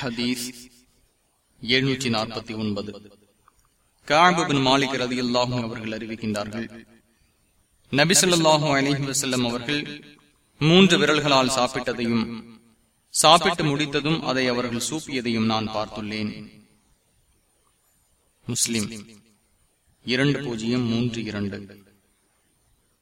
ஹதீஸ் எழுநூற்றி நாற்பத்தி ஒன்பது காபின் மாலிக் ரதி அல்லாஹும் அவர்கள் அறிவிக்கின்றார்கள் நபிசல்லாஹும் அலஹி வசல்லம் அவர்கள் மூன்று விரல்களால் சாப்பிட்டதையும் சாப்பிட்டு முடித்ததும் அதை அவர்கள் சூப்பியதையும் நான் பார்த்துள்ளேன். முஸ்லிம் இரண்டு பூஜ்ஜியம் மூன்று இரண்டு.